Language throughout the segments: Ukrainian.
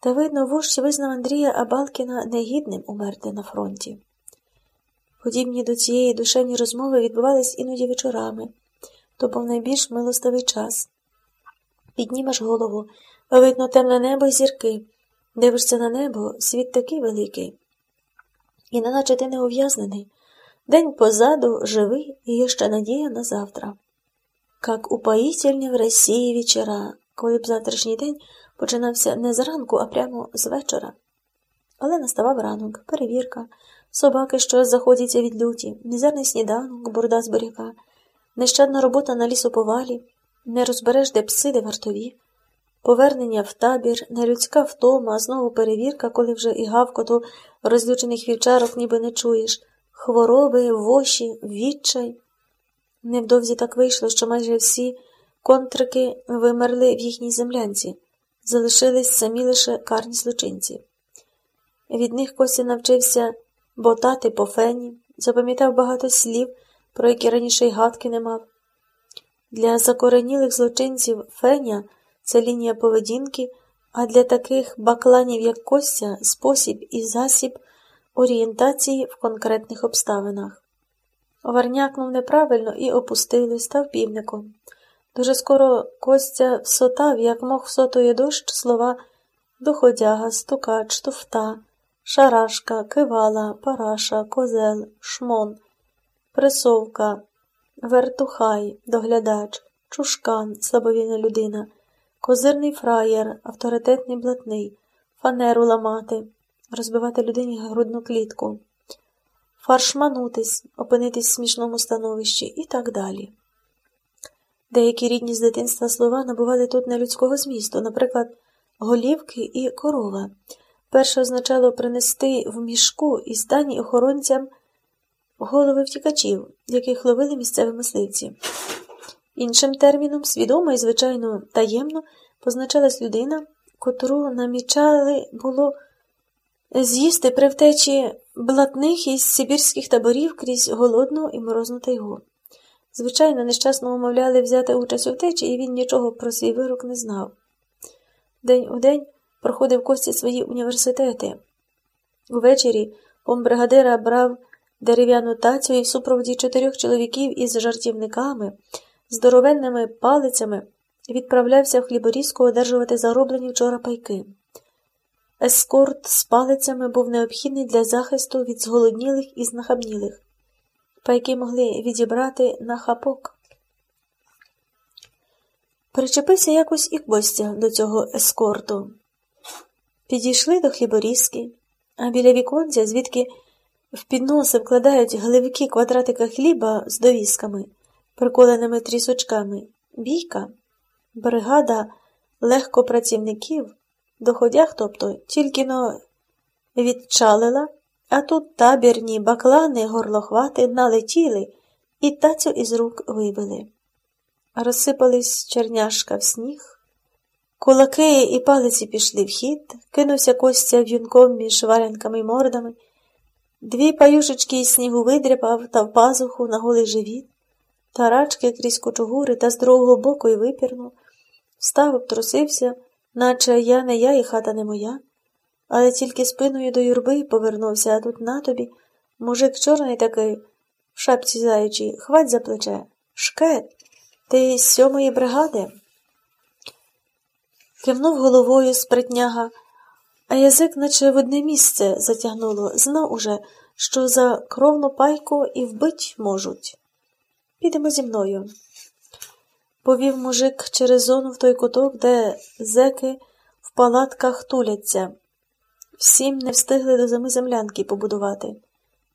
Та, видно, вождь визнав Андрія Абалкіна негідним умерти на фронті. Подібні до цієї душевні розмови відбувались іноді вечорами. То був найбільш милостивий час. Піднімеш голову, видно темне небо й зірки. Дивишся на небо, світ такий великий. І неначе ти не ув'язнений. День позаду живий і є ще надія на завтра. Как упоїтельні в Росії вечора, коли б завтрашній день починався не зранку, а прямо з вечора. Але наставав ранок, перевірка, собаки, що заходяться від люті, мізерний сніданок, бурда з буряка, нещадна робота на лісоповалі, не розбереш, де пси, де вартові, повернення в табір, нелюдська втома, знову перевірка, коли вже і гавкоту розлючених вівчарок ніби не чуєш, хвороби, воші, відчай. Невдовзі так вийшло, що майже всі контрики вимерли в їхній землянці, залишились самі лише карні злочинці. Від них Костя навчився ботати по фені, запам'ятав багато слів, про які раніше й гадки не мав. Для закоренілих злочинців феня це лінія поведінки, а для таких бакланів, як Костя, спосіб і засіб орієнтації в конкретних обставинах. Варнякнув неправильно і опустили, став півником. Дуже скоро Костя всотав, як мог всотує дощ, слова доходяга, стукач, туфта, шарашка, кивала, параша, козел, шмон, пресовка, вертухай, доглядач, чушкан, слабовільна людина, козирний фраєр, авторитетний блатний, фанеру ламати, розбивати людині грудну клітку фаршманутись, опинитись в смішному становищі і так далі. Деякі рідні з дитинства слова набували тут нелюдського змісту, наприклад, голівки і корова. Перше означало принести в мішку і стані охоронцям голови втікачів, яких ловили місцеві мисливці. Іншим терміном, свідомо і, звичайно, таємно позначалась людина, котру намічали було з'їсти при втечі блатних із сибірських таборів крізь голодну і морозну тайгу. Звичайно, нещасно умовляли взяти участь у втечі, і він нічого про свій вирок не знав. День у день проходив Кості свої університети. Увечері помбригадира брав дерев'яну тацю і в супроводі чотирьох чоловіків із жартівниками, здоровенними палицями відправлявся в хліборізку одержувати зароблені вчора пайки. Ескорт з палицями був необхідний для захисту від зголоднілих і знахабнілих, пайки могли відібрати на хапок. Причепився якось і Костя до цього ескорту. Підійшли до хліборізки, а біля віконця, звідки в підноси вкладають гливкі квадратика хліба з довісками, приколеними трісочками, бійка, бригада легкопрацівників доходях, тобто, тільки но відчалила, а тут табірні баклани горлохвати налетіли і тацю із рук вибили. Розсипались черняшка в сніг, кулаки і палиці пішли в хід, кинувся Костя в'юнком між варянками й мордами, дві паюшечки із снігу видряпав та в пазуху на голий живіт, тарачки крізь кучугури та з другого боку й випірнув, встав, обтрусився наче я не я і хата не моя, але тільки спиною до юрби повернувся, а тут на тобі. Мужик чорний такий, в шапці заячій, хвать за плече. Шкет, ти з сьомої бригади? Кивнув головою спритняга, а язик, наче в одне місце затягнуло, знав уже, що за кровну пайку і вбить можуть. Підемо зі мною повів мужик через зону в той куток, де зеки в палатках туляться. Всім не встигли до зими землянки побудувати.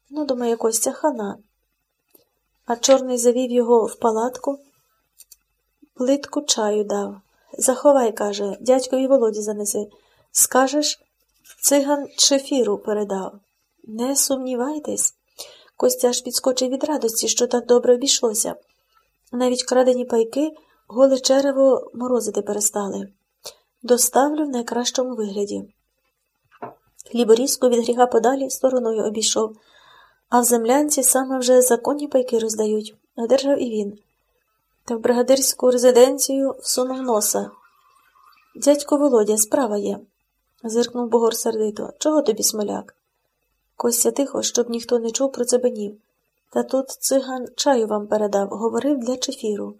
Ну, думає, Костя хана. А чорний завів його в палатку, плитку чаю дав. Заховай, каже, дядькові володі занеси. Скажеш, циган шефіру передав. Не сумнівайтесь. Костя аж підскочив від радості, що так добре обійшлося. Навіть крадені пайки голе черево морозити перестали. Доставлю в найкращому вигляді. Хліборізку від гріха подалі стороною обійшов, а в землянці саме вже законні пайки роздають, одержав і він. Та в бригадирську резиденцію всунув носа. Дядько Володя, справа є. зиркнув Богор сердито. Чого тобі, смоляк? Костя тихо, щоб ніхто не чув про цебенів. Та тут циган чаю вам передав, говорив для чефіру.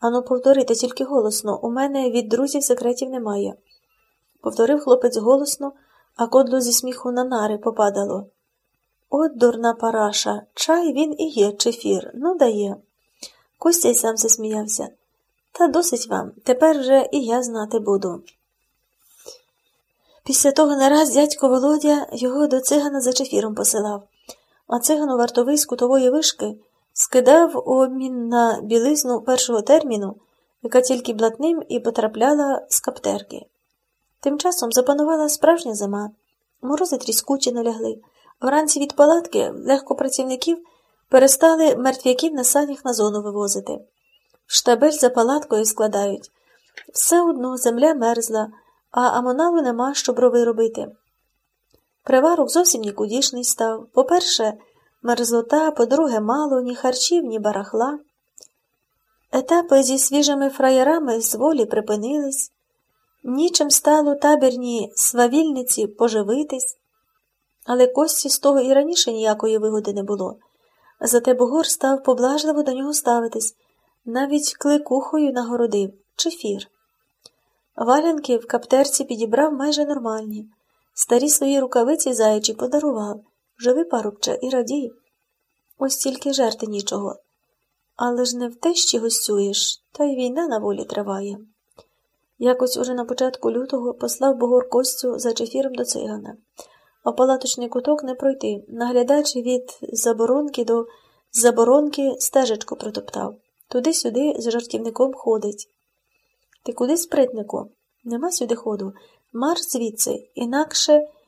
Ану, повторите тільки голосно, у мене від друзів секретів немає. Повторив хлопець голосно, а кодло зі сміху на нари попадало. От дурна параша, чай він і є, чефір, ну дає. Костя й сам засміявся. Та досить вам, тепер вже і я знати буду. Після того не раз дядько Володя його до цигана за чефіром посилав, а цигану вартовий з кутової вишки скидав у обмін на білизну першого терміну, яка тільки блатним і потрапляла з каптерки. Тим часом запанувала справжня зима, морози тріскучі налягли. Вранці від палатки легко працівників перестали мертвяків на санях на зону вивозити. Штабель за палаткою складають. Все одно земля мерзла, а амоналу нема, щоб рови робити. Приварок зовсім нікудішний став. По-перше, мерзлота, по-друге, мало ні харчів, ні барахла. Етапи зі свіжими фраєрами з волі припинились, нічим стало табірні свавільниці поживитись, але Кості з того і раніше ніякої вигоди не було. Зате Богор став поблажливо до нього ставитись, навіть кликухою нагородив чефір. Валянки в каптерці підібрав майже нормальні. Старі свої рукавиці заячі подарував. Живи, парубче, і радій. Ось тільки жерти нічого. Але ж не в те, що гостюєш, та й війна на волі триває. Якось уже на початку лютого послав Богор Костю за чефіром до цигана. А палаточний куток не пройти, наглядач від заборонки до заборонки стежечку протоптав. Туди-сюди з жартівником ходить. Ти куди, спритнику? Нема сюди ходу. Марш звідси, інакше